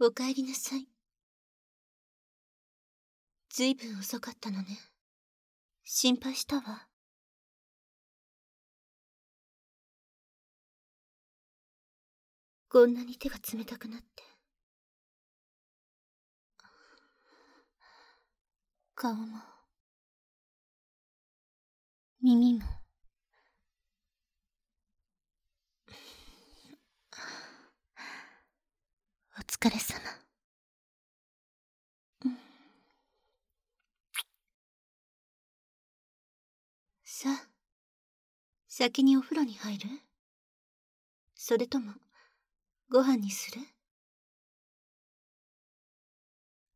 お帰りなさい。ずいぶん遅かったのね。心配したわ。こんなに手が冷たくなって。顔も、耳も、お疲れ様。さあ、先にお風呂に入る？それとも、ご飯にする？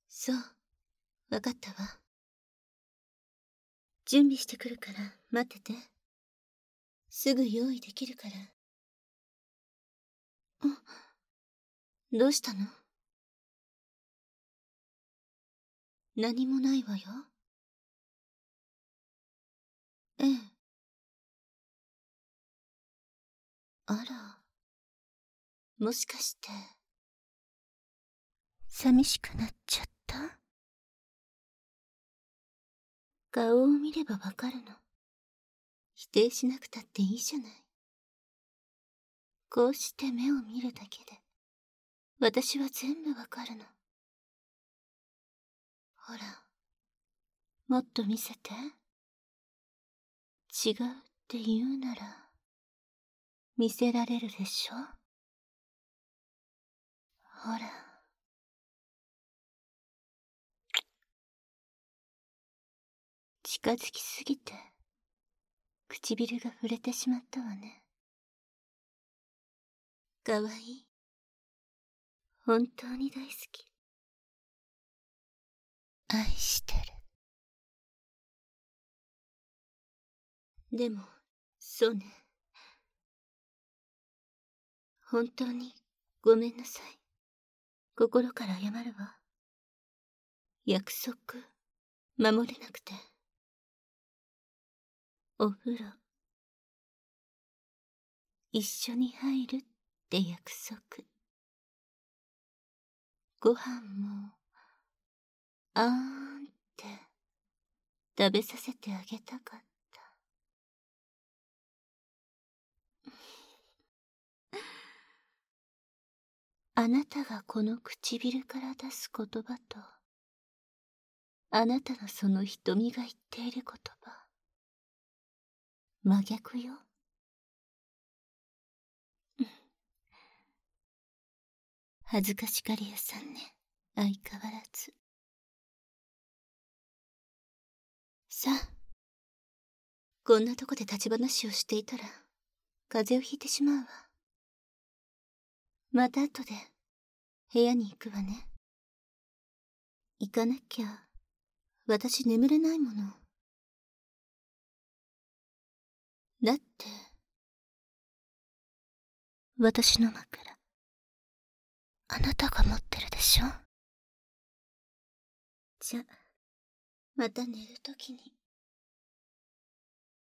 そう、わかったわ。準備してくるから待ってて。すぐ用意できるからあ。どうしたの？何もないわよ。あら。もしかして、寂しくなっちゃった？顔を見ればわかるの。否定しなくたっていいじゃない。こうして目を見るだけで、私は全部わかるの。ほら、もっと見せて。違うって言うなら、見せられるでしょ？ほら。近づきすぎて、唇が触れてしまったわね。かわいい。本当に大好き。愛してる。でも、そうね。本当にごめんなさい。心から謝るわ。約束、守れなくて。お風呂、一緒に入るって約束。ご飯も、あーんって食べさせてあげたかった。あなたがこの唇から出す言葉と、あなたのその瞳が言っている言葉、真逆よ。恥ずかしがり屋さんね。相変わらず。さあ。こんなとこで立ち話をしていたら、風邪をひいてしまうわ。また後で、部屋に行くわね。行かなきゃ、私眠れないもの。だって、私の枕。あなたが持ってるでしょ？じゃ、また寝るときに。